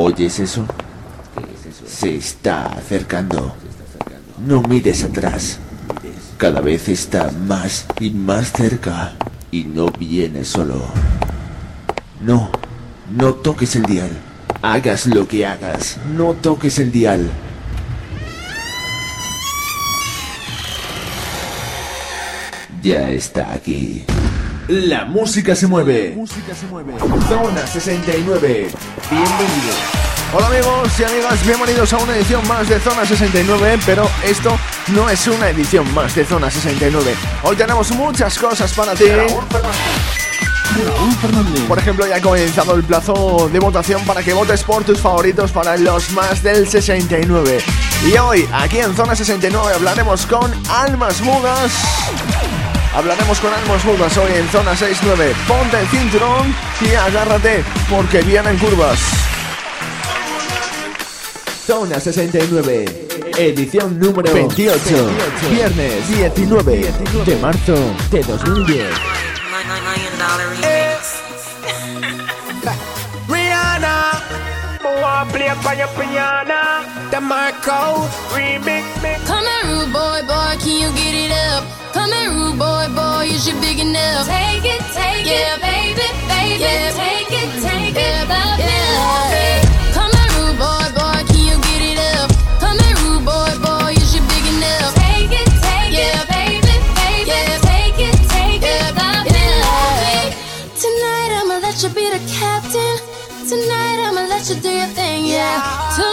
¿Oyes eso? Se está acercando. No mires atrás. Cada vez está más y más cerca. Y no viene solo. No, no toques el dial. Hagas lo que hagas, no toques el dial. Ya está aquí. La música se mueve. música se mueve. Zona 69. Bienvenido. Hola amigos y amigas, bienvenidos a una edición más de Zona 69, pero esto no es una edición más de Zona 69. Hoy tenemos muchas cosas para ti. Por ejemplo, ya ha comenzado el plazo de votación para que votes por tus favoritos para los más del 69. Y hoy, aquí en Zona 69, hablaremos con Almas Mudas. Hablaremos con Almas Mudas hoy en Zona 69. Ponte el cinturón y agárrate porque vienen curvas. Zona 69, edición número 28, viernes 19 de marzo de 2010. Rihanna, wanna play for your piano. The Marco remix. Come here, rude boy, boy, can you get it up? Come here, rude boy, boy, you should big enough. Take it, take Yeah. it, baby, baby. Yeah. Take it, take Yeah. it, love Yeah. it. to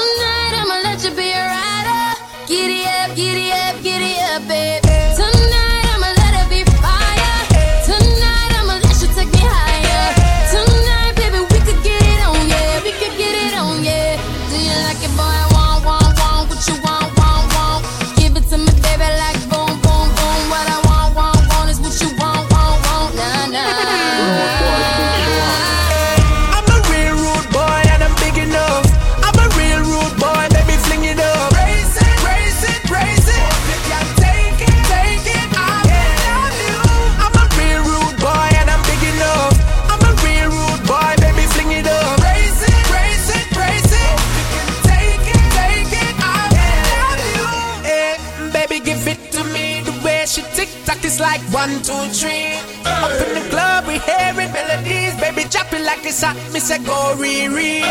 one, two, three. Up in the club, we hearing melodies. Baby, drop it like it's hot. Me say go re-re.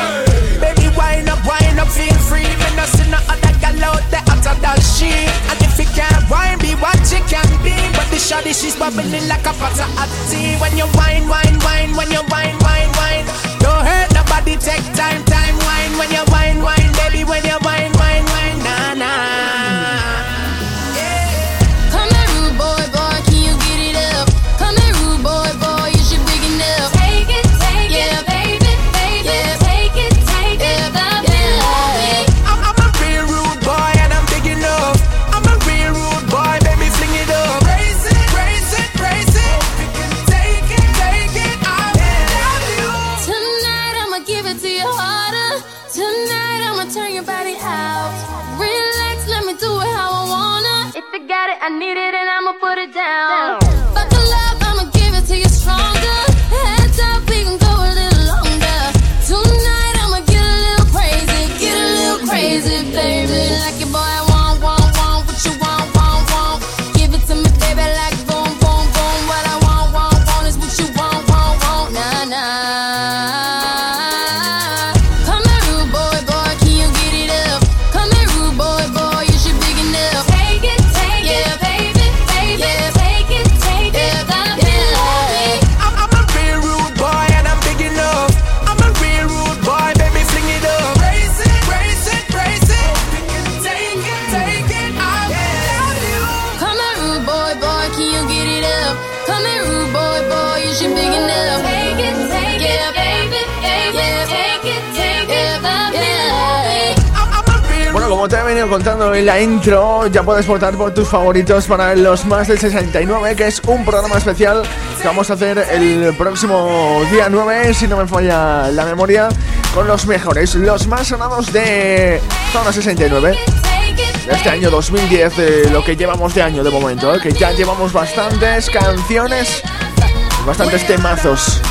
Baby, wind up, wind up, feel free. Me no see no other gal out there hotter than she. And if you can't wine, be what you can be. But the shawty, she's bubbling like a pot of hot tea. When you wine, wine, wine, when you wine, wine, wine. Don't hurt nobody, take time, time, wine. When you wine, wine, baby, when you wine, wine, wine, nah, nah. Put it down. En la intro, ya puedes votar por tus favoritos para los más del 69, que es un programa especial que vamos a hacer el próximo día 9, si no me falla la memoria, con los mejores, los más sonados de Zona 69. de este año 2010, de lo que llevamos de año de momento, ¿eh? que ya llevamos bastantes canciones, bastantes temazos.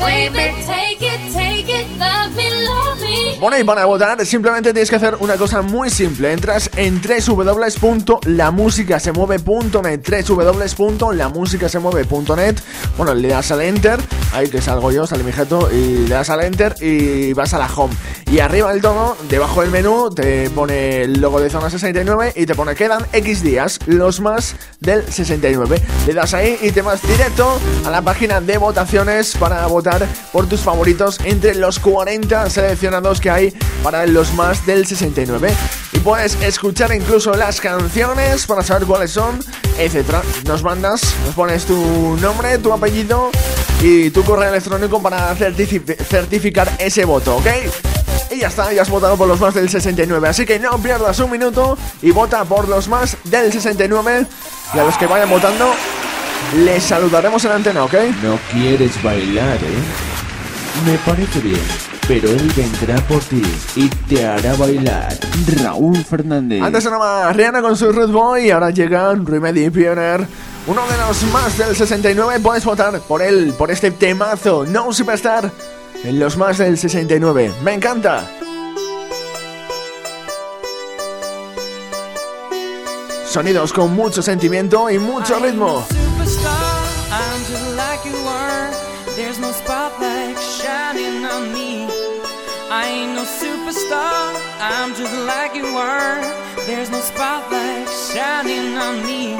Baby, take it, take it, love me, love me. Bueno, y para votar simplemente tienes que hacer una cosa muy simple. Entras en www.lamusicasemueve.net www.lamusicasemueve.net Bueno, le das al Enter, ahí que salgo yo, sale mi jeto, y le das al Enter y vas a la Home. Y arriba del todo, debajo del menú, te pone el logo de Zona 69 y te pone quedan X días, los más del 69. Le das ahí y te vas directo a la página de votaciones para votar por tus favoritos entre los 40 seleccionados que hay para los más del 69. Y puedes escuchar incluso las canciones para saber cuáles son, etcétera. Nos mandas, nos pones tu nombre, tu apellido y tu correo electrónico para certifi- certificar ese voto, ¿ok? Y ya está, ya has votado por los más del 69, así que no pierdas un minuto y vota por los más del 69 y a los que vayan votando les saludaremos en antena, ¿ok? No quieres bailar, ¿eh? Me parece bien, pero él vendrá por ti y te hará bailar. Raúl Fernández. Antes sonaba Rihanna con su Red Boy y ahora llega Remedy Pioneer. Uno de los más del 69, puedes votar por él, por este temazo, No Superstar, en los más del 69. ¡Me encanta! Sonidos con mucho sentimiento y mucho ritmo. There's no spotlight shining on me. I am no superstar, I'm just like you were. There's no spotlight shining on me.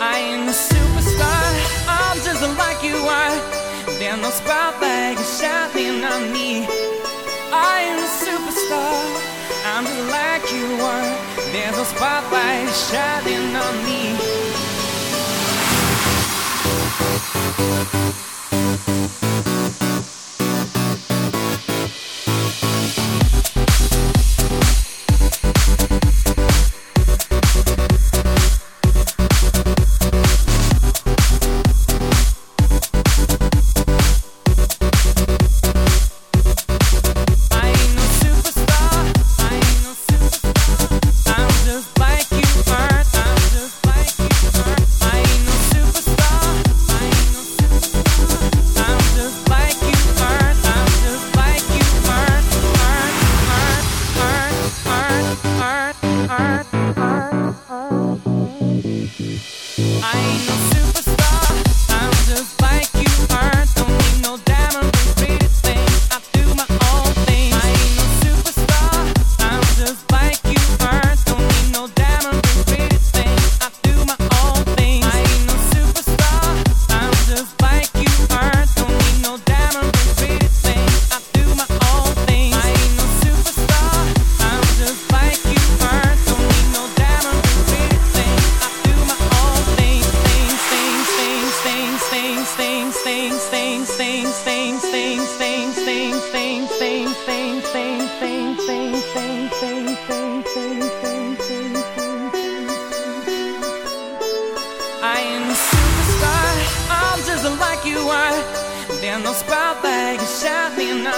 I am a superstar, I'm just like you are. There's no spotlight shining on me. I ain't no superstar, I'm just like you are. There's a spotlight shining on me.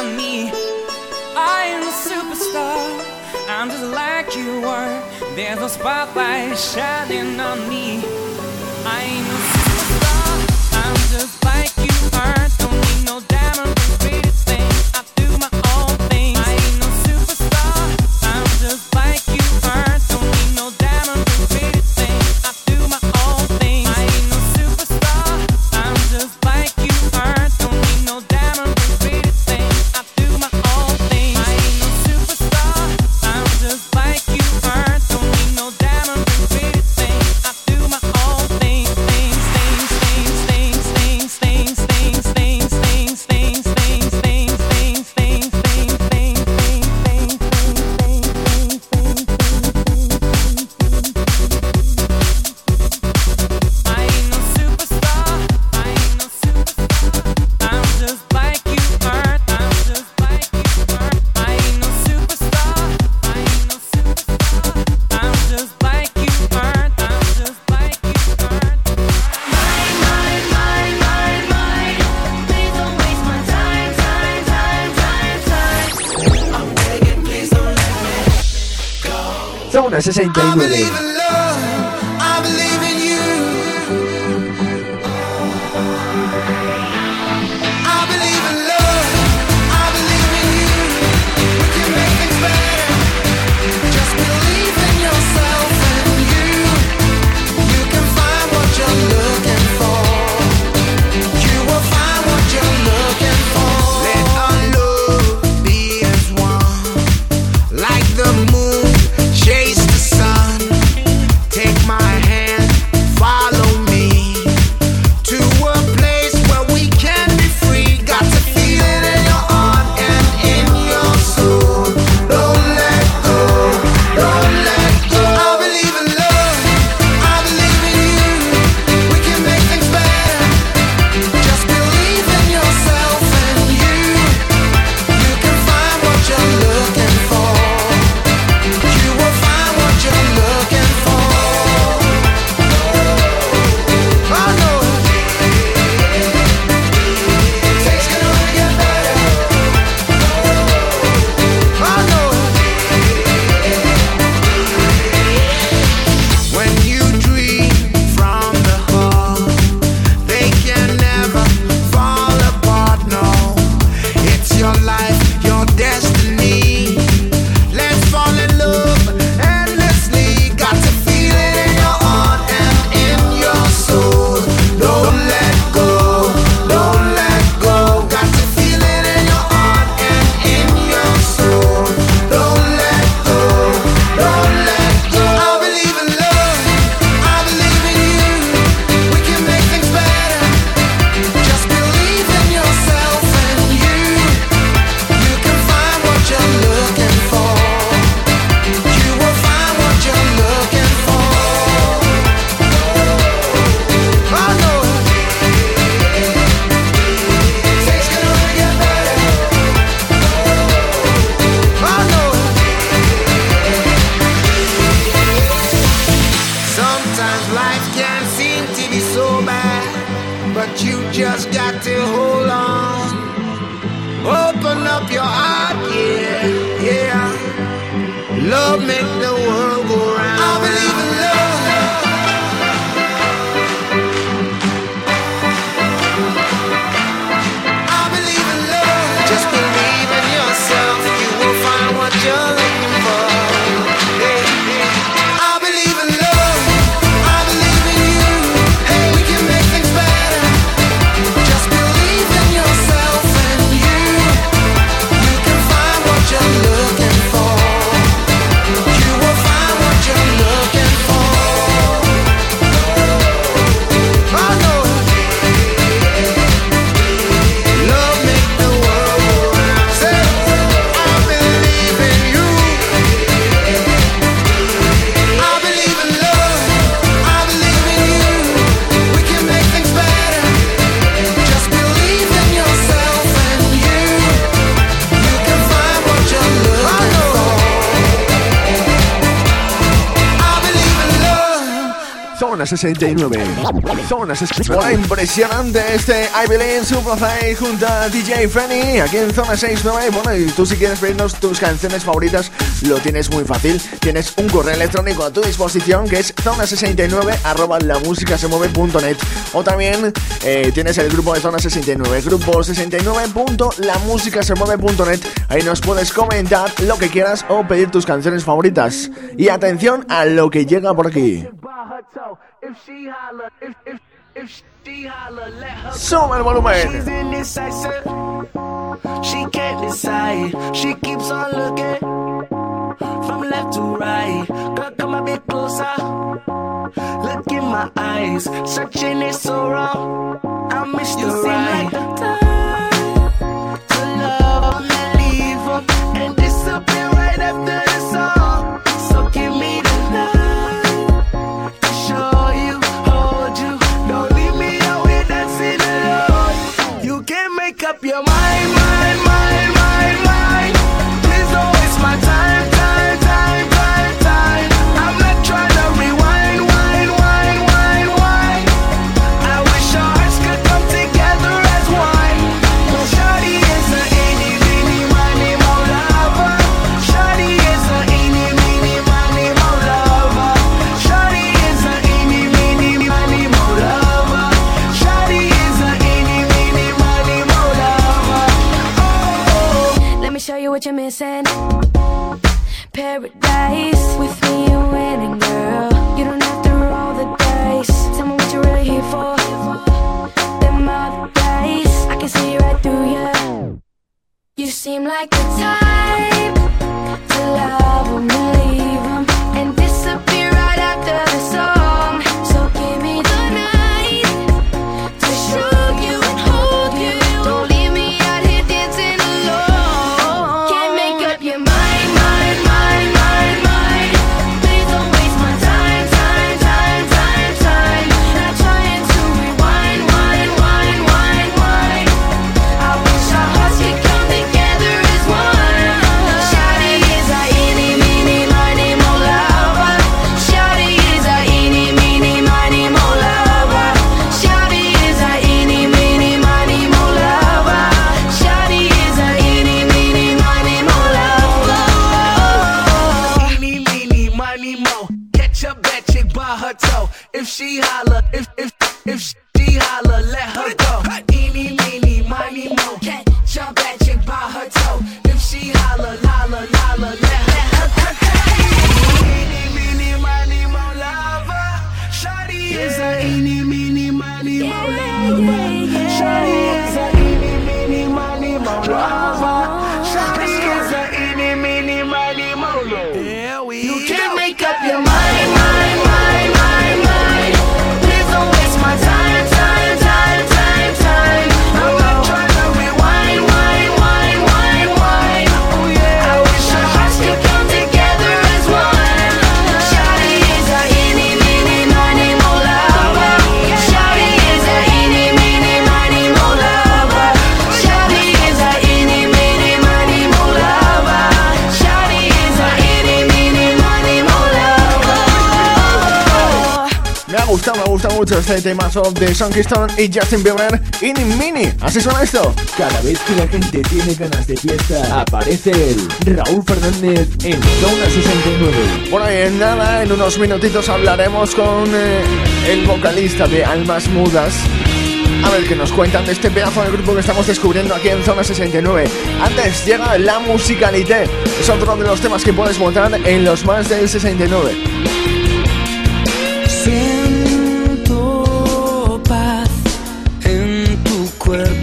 On me. I am a superstar. I'm just like you are. There's no spotlight shining on me. I ain't no superstar. I'm just like Zona 69. You just got to hold on. Open up your heart, yeah, yeah. Love make the world Zona 69. Zona 69. Bueno, impresionante este I Believe Superfly junto a DJ Frenny aquí en Zona 69. Bueno, y tú si quieres pedirnos tus canciones favoritas, lo tienes muy fácil. Tienes un correo electrónico a tu disposición que es zona69 arroba lamusicasemueve.net o también eh, tienes el grupo de Zona 69, grupo 69.lamusicasemueve.net. Ahí nos puedes comentar lo que quieras o pedir tus canciones favoritas. Y atención a lo que llega por aquí. Sube el volumen. She's indecisive. She can't decide. She keeps on looking from left to right. Girl, come a bit closer. Look in my eyes. Searching is so wrong. I miss the right time to love Me ha gustado, me ha gustado mucho este tema de Sean Kingston y Justin Bieber y Mini. Así suena esto. Cada vez que la gente tiene ganas de fiesta, aparece el Raúl Fernández en Zona 69. Bueno, y en nada, en unos minutitos hablaremos con eh, el vocalista de Almas Mudas. A ver qué nos cuentan de este pedazo de grupo que estamos descubriendo aquí en Zona 69. Antes llega la musicalité. Es otro de los temas que puedes votar en los más del 69. cuerpo.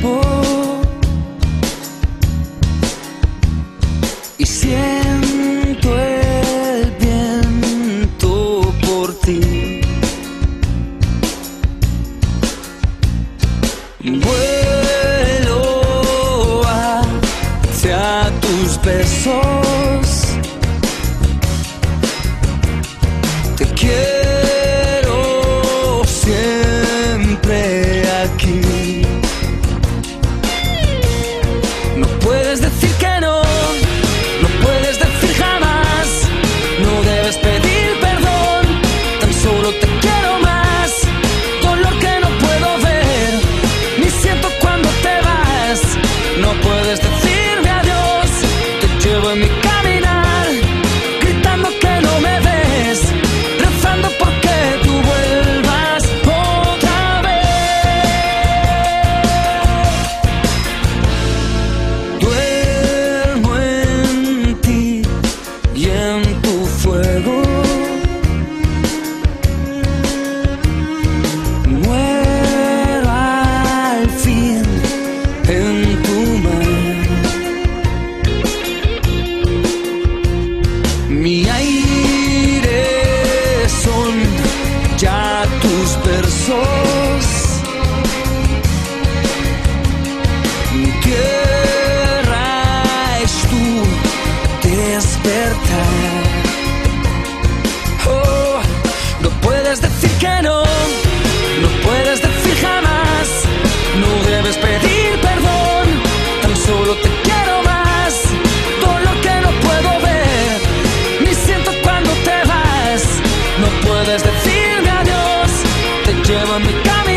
Give coming.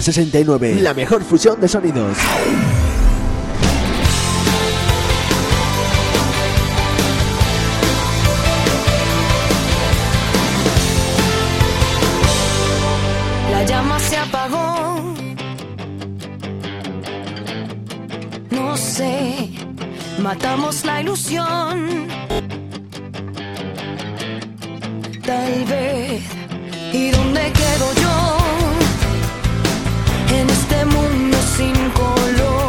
69, la mejor fusión de sonidos. La llama se apagó. No sé, matamos la ilusión. Tal vez, ¿y dónde quedo yo? este mundo sin color.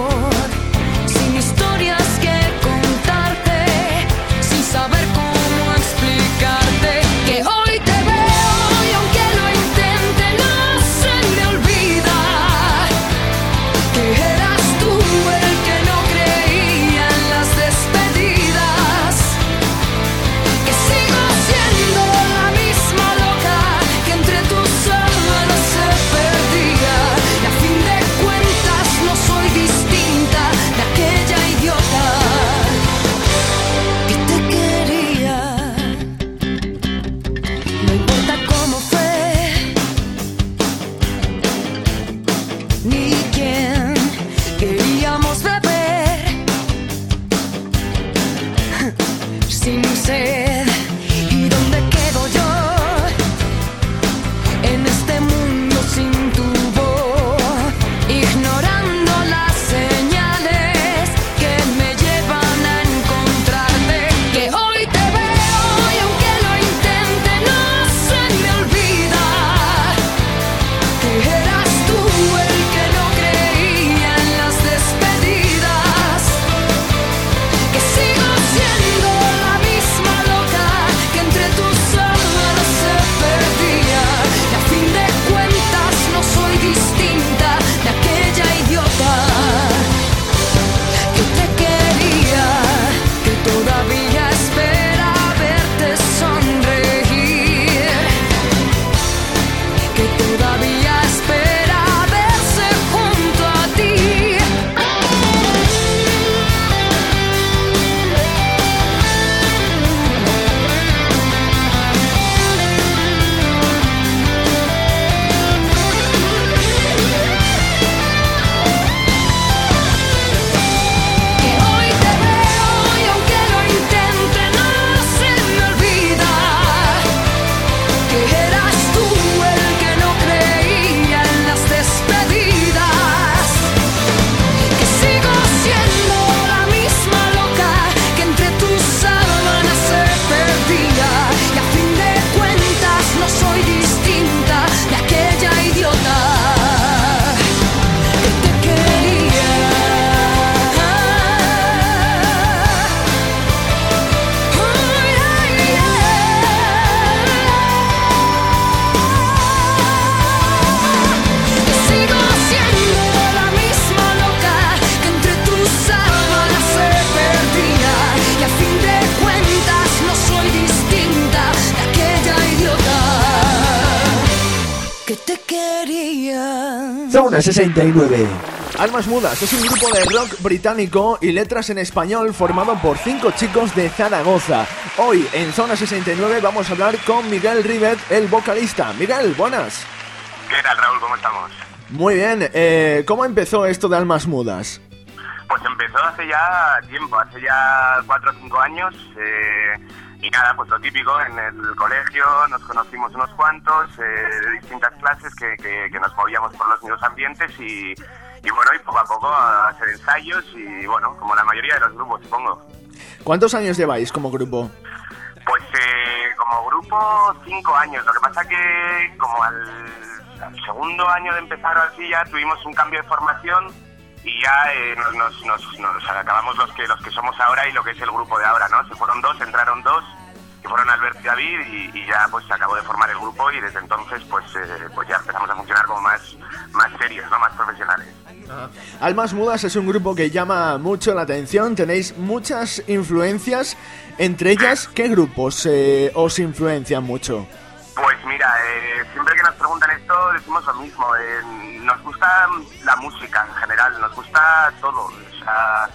69. Almas Mudas es un grupo de rock británico y letras en español formado por cinco chicos de Zaragoza. Hoy en Zona 69 vamos a hablar con Miguel Rivet, el vocalista. Miguel, buenas. ¿Qué tal, Raúl? ¿Cómo estamos? Muy bien, eh, ¿cómo empezó esto de Almas Mudas? Pues empezó hace ya tiempo, hace ya cuatro o cinco años. eh, y nada, pues lo típico, en el colegio nos conocimos unos cuantos eh, de distintas clases que, que- que nos movíamos por los mismos ambientes y, y bueno, y poco a poco a hacer ensayos y bueno, como la mayoría de los grupos, supongo. ¿Cuántos años lleváis como grupo? Pues eh, como grupo cinco años, lo que pasa que como al, al segundo año de empezar o así ya tuvimos un cambio de formación y ya eh, nos, nos, nos- nos acabamos los que los que somos ahora y lo que es el grupo de ahora, ¿no? Se fueron dos, entraron dos, que fueron Albert y David y, y ya pues se acabó de formar el grupo y desde entonces pues eh, pues ya empezamos a funcionar como más más serios, ¿no? Más profesionales. Almas Mudas es un grupo que llama mucho la atención, tenéis muchas influencias, entre ellas, ¿qué grupos eh, os influencian mucho? Pues mira, eh, siempre que nos preguntan esto decimos lo mismo. eh, nos gusta la música en general, nos gusta todo. O sea,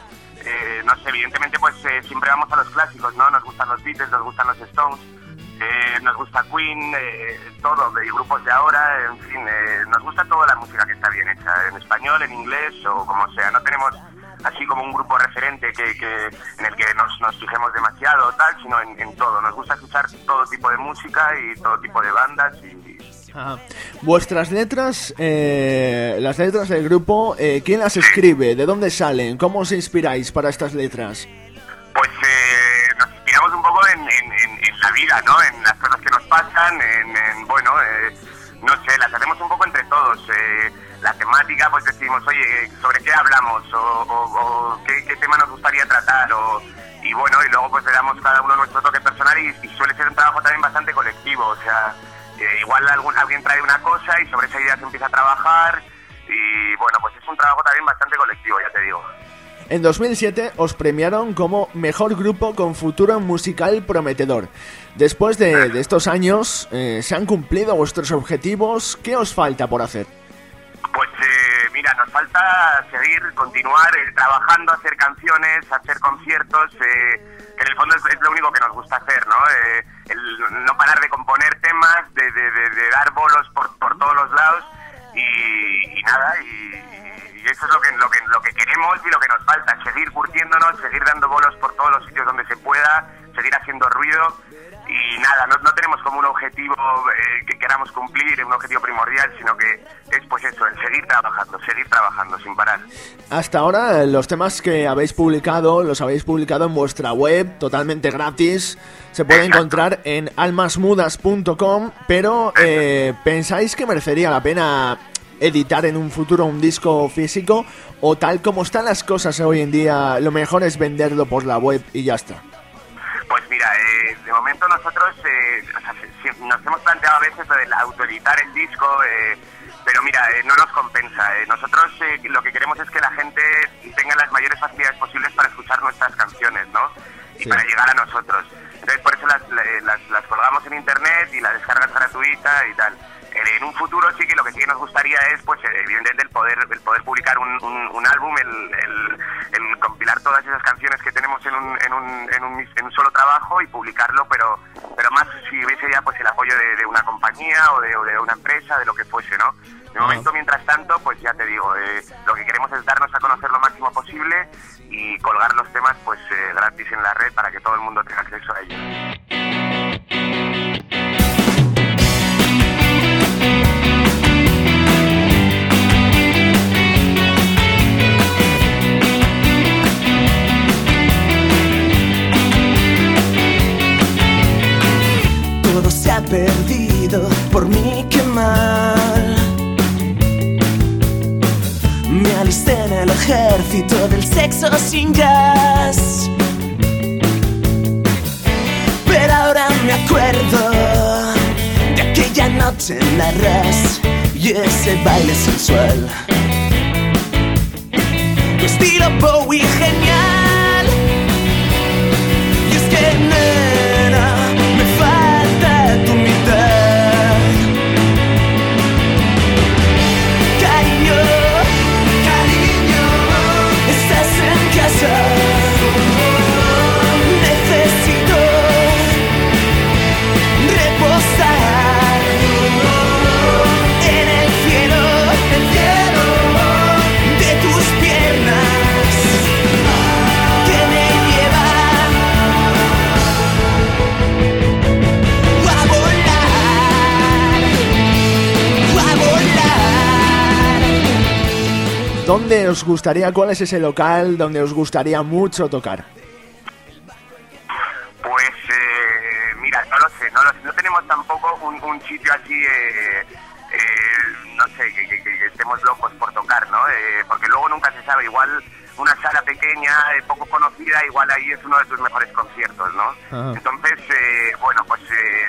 eh, no sé, evidentemente pues eh, siempre vamos a los clásicos, ¿no? Nos gustan los Beatles, nos gustan los Stones, eh, nos gusta Queen, todo, de grupos de ahora, en fin, nos gusta toda la música que está bien hecha, en español, en inglés o como sea. No tenemos así como un grupo referente que, que en el que nos, nos fijemos demasiado o tal, sino en, en todo. Nos gusta escuchar todo tipo de música y todo tipo de bandas y Ajá. Vuestras letras, eh, las letras del grupo, eh, ¿quién las escribe? ¿De dónde salen? ¿Cómo os inspiráis para estas letras? pues eh, nos inspiramos un poco en, en- en- en la vida, ¿no? En las cosas que nos pasan, en, en, bueno, eh, no sé, las hacemos un poco entre todos. eh, la temática, pues decimos, oye, ¿sobre qué hablamos? O, o- o ¿qué, qué tema nos gustaría tratar? O, y bueno, y luego pues le damos cada uno nuestro toque personal y, y suele ser un trabajo también bastante colectivo, o sea, eh, igual algún, alguien trae una cosa y sobre esa idea se empieza a trabajar y bueno, pues es un trabajo también bastante colectivo, ya te digo. En 2007 os premiaron como mejor grupo con futuro musical prometedor. Después de, de estos años, eh, ¿se han cumplido vuestros objetivos? ¿Qué os falta por hacer? Pues eh, mira, nos falta seguir, continuar eh, trabajando, hacer canciones, hacer conciertos, eh, que en el fondo es, lo único que nos gusta hacer, ¿no? Eh, el no parar de componer temas, de, de- de- de dar bolos por, por todos los lados y, nada, y, y eso es lo que, lo, que, lo que queremos y lo que nos falta, seguir curtiéndonos, seguir dando bolos por todos los sitios donde se pueda, seguir haciendo ruido y nada, no, no tenemos como un objetivo eh, que queramos cumplir, un objetivo primordial, sino que es pues eso, el seguir trabajando, seguir trabajando sin parar. Hasta ahora, los temas que habéis publicado, los habéis publicado en vuestra web, totalmente gratis. Se puede Exacto. encontrar en almasmudas.com, pero eh, ¿pensáis que merecería la pena editar en un futuro un disco físico? ¿O tal como están las cosas hoy en día, lo mejor es venderlo por la web y ya está? Pues mira, eh, de momento nosotros eh, o sea, si- nos hemos planteado a veces lo del autoeditar el disco, eh, pero mira, eh, no nos compensa. eh. Nosotros eh, lo que queremos es que la gente tenga las mayores facilidades posibles para escuchar nuestras canciones, ¿no? Y Sí. para llegar a nosotros. Entonces por eso las, la- las, las colgamos en internet y la descarga es gratuita y tal. Eh, En un futuro sí que lo que sí que nos gustaría es, pues, eh, evidentemente, el poder, el poder publicar un, un- un álbum, el, el- el compilar todas esas canciones que tenemos en un, en un, en un, en un solo trabajo y publicarlo, pero, pero más si hubiese ya pues el apoyo de, de una compañía o de, o de una empresa, de lo que fuese, ¿no? De momento, mientras tanto, pues ya te digo, eh, lo que queremos es darnos a conocer lo máximo posible y colgar los temas pues eh, gratis en la red para que todo el mundo tenga acceso a ellos. Perdido, por mí qué mal. Me alisté en el ejército del sexo sin jazz. Pero ahora me acuerdo de aquella noche en la ras y ese baile sensual. Tu estilo Bowie genial. Y es que nena, os gustaría, cuál es ese local donde os gustaría mucho tocar? Pues eh, mira, no lo sé, no, lo sé, no tenemos tampoco un, un sitio así, eh, eh, no sé, que, que- que- que estemos locos por tocar, ¿no? Eh, porque luego nunca se sabe, igual una sala pequeña, eh, poco conocida, igual ahí es uno de tus mejores conciertos, ¿no? Ajá. Entonces, eh, bueno, pues eh,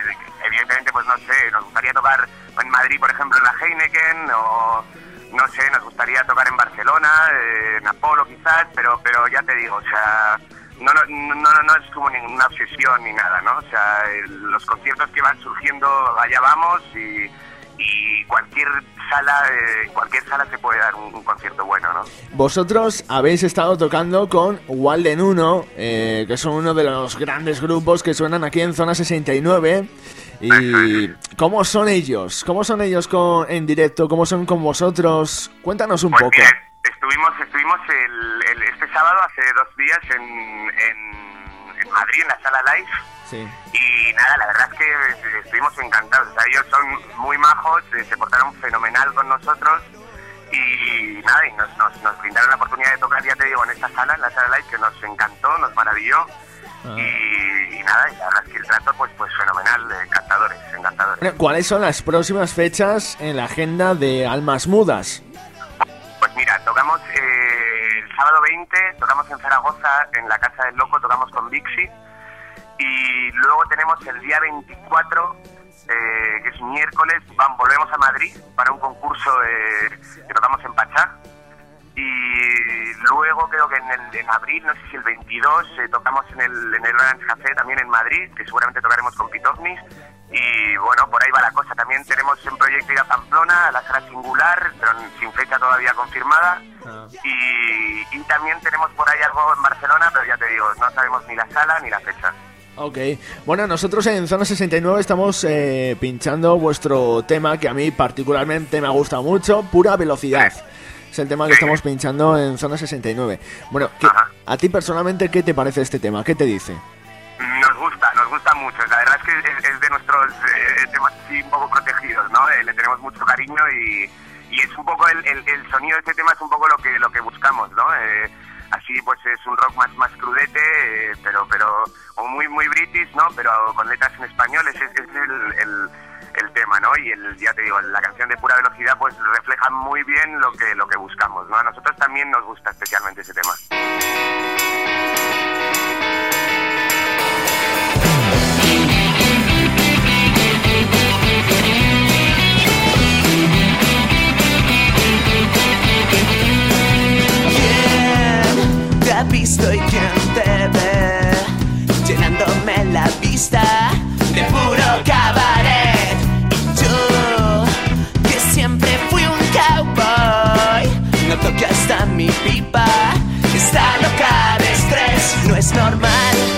evidentemente, pues no sé, nos gustaría tocar en Madrid, por ejemplo, en la Heineken, o no sé, nos gustaría tocar en Barcelona, eh, en Apolo quizás, pero, pero ya te digo, o sea, no, no, no, es como ninguna obsesión ni nada, ¿no? O sea, los conciertos que van surgiendo, allá vamos y, cualquier sala, eh, cualquier sala se puede dar un, un concierto bueno, ¿no? Vosotros habéis estado tocando con Walden 1, eh, que son uno de los grandes grupos que suenan aquí en Zona 69. ¿Y cómo son ellos? ¿Cómo son ellos con, en directo? ¿Cómo son con vosotros? Cuéntanos un Pues poco. mira, estuvimos, estuvimos el, el- este sábado, hace dos días, en, en, en Madrid, en la sala Live. Sí. Y nada, la verdad es que estuvimos encantados. O sea, ellos son muy majos, eh, se portaron fenomenal con nosotros. Y nada, y nos, nos, nos brindaron la oportunidad de tocar, ya te digo, en esta sala, en la sala live, que nos encantó, nos maravilló. Ah. Y, y nada, y la verdad es que el trato, pues, pues fenomenal, encantadores, encantadores. Bueno, ¿Cuáles son las próximas fechas en la agenda de Almas Mudas? Pues mira, tocamos eh, el sábado 20, tocamos en Zaragoza, en la Casa del Loco, tocamos con Vixi. Y luego tenemos el día 24, eh, que es miércoles, van, volvemos a Madrid para un concurso eh, que tocamos en Pachá. Y luego creo que en, el, en abril, no sé si el 22, eh, tocamos en el, en el Orange Café también en Madrid, que seguramente tocaremos con Pitovnis. Y bueno, por ahí va la cosa. También tenemos en proyecto ir a Pamplona, a la sala singular, pero sin fecha todavía confirmada. Y, y también tenemos por ahí algo en Barcelona, pero ya te digo, no sabemos ni la sala ni la fecha. Ok, bueno, nosotros en Zona 69 estamos eh, pinchando vuestro tema que a mí particularmente me gusta mucho, Pura Velocidad. Es el tema que estamos pinchando en Zona 69. Bueno, ¿qué- Ajá. a ti personalmente, ¿qué te parece este tema? ¿Qué te dice? Nos gusta, nos gusta mucho. La verdad es que es, es de nuestros eh, temas así un poco protegidos, ¿no? Eh, le tenemos mucho cariño y, y es un poco el, el- el sonido de este tema es un poco lo que lo que buscamos, ¿no? Eh, así pues es un rock más más crudete, eh, pero pero o muy muy british, ¿no? Pero con letras en español ese es, es el, el- el tema, ¿no? Y el, ya te digo, la canción de pura velocidad pues refleja muy bien lo que lo que buscamos, ¿no? A nosotros también nos gusta especialmente ese tema. ¿Quién te ha visto y quién te ve? Llenándome la vista de puro cabaret. Mi pipa está loca de estrés. No es normal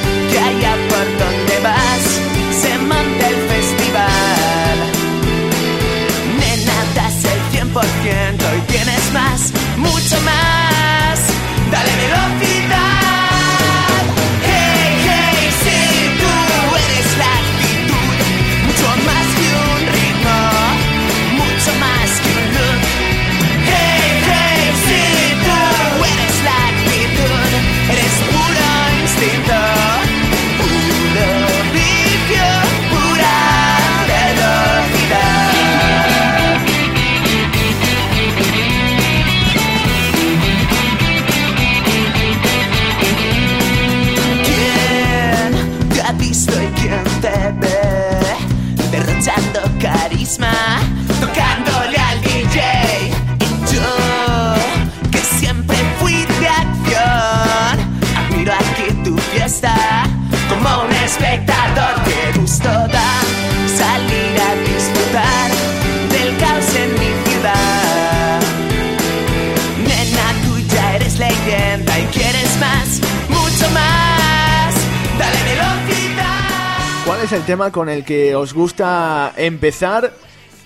es el tema con el que os gusta empezar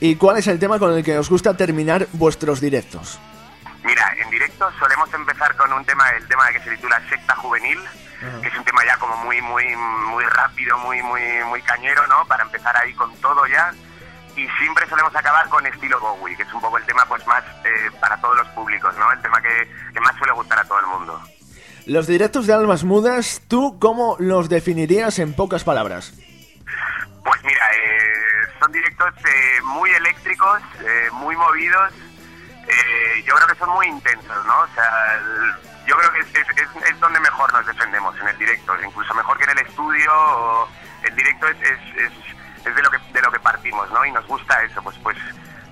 y cuál es el tema con el que os gusta terminar vuestros directos? Mira, en directo solemos empezar con un tema, el tema que se titula Secta Juvenil, que es un tema ya como muy, muy, muy rápido, muy, muy, muy cañero, ¿no? Para empezar ahí con todo ya. Y siempre solemos acabar con estilo Bowie, que es un poco el tema pues más eh, para todos los públicos, ¿no? El tema que, que más suele gustar a todo el mundo. Los directos de Almas Mudas, ¿tú cómo los definirías en pocas palabras? Pues mira, eh, son directos eh, muy eléctricos, eh, muy movidos. eh, yo creo que son muy intensos, ¿no? O sea, el- yo creo que es, es- donde mejor nos defendemos, en el directo. Incluso mejor que en el estudio. o- el directo es, es, de, lo que, de lo que partimos, ¿no? Y nos gusta eso, pues, pues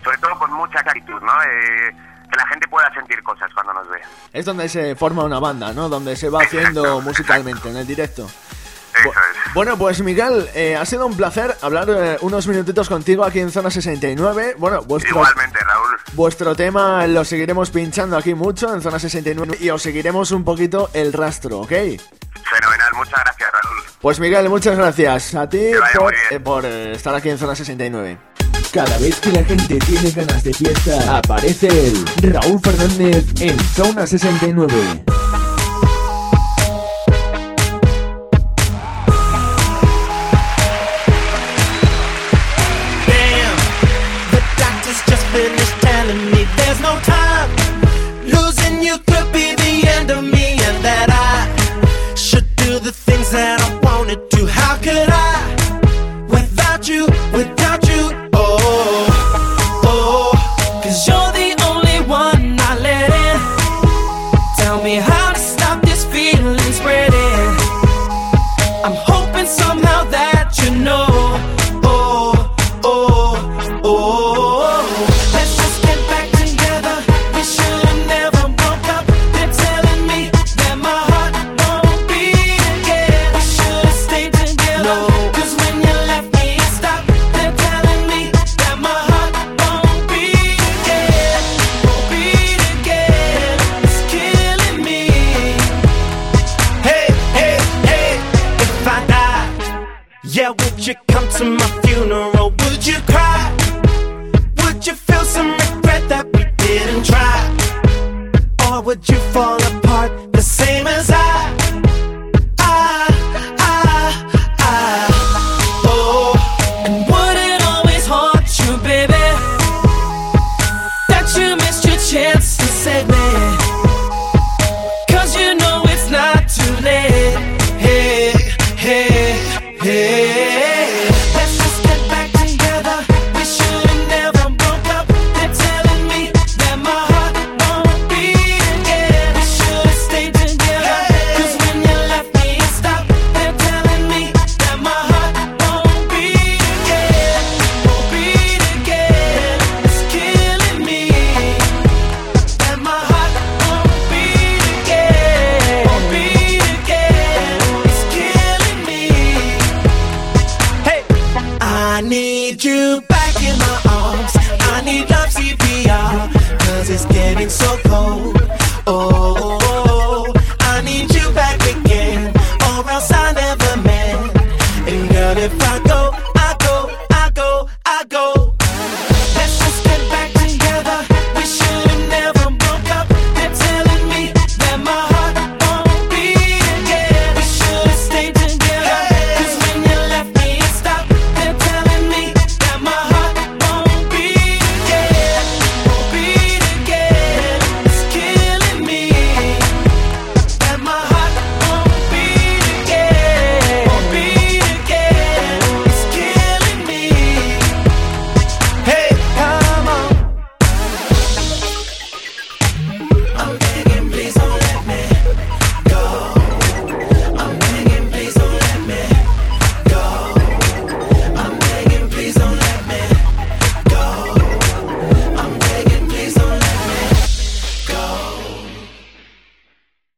sobre todo con mucha claritud, ¿no? Eh, que la gente pueda sentir cosas cuando nos ve. Es donde se forma una banda, ¿no? Donde se va haciendo musicalmente, en el directo. Eso Bu- es. Bueno, pues Miguel, eh, ha sido un placer hablar eh, unos minutitos contigo aquí en Zona 69. Bueno, vuestro, Igualmente, Raúl. vuestro tema lo seguiremos pinchando aquí mucho en Zona 69 y os seguiremos un poquito el rastro, ¿ok? Fenomenal, muchas gracias, Raúl. Pues Miguel, muchas gracias a ti por, eh, por estar aquí en Zona 69. Cada vez que la gente tiene ganas de fiesta, aparece el Raúl Fernández en Zona 69.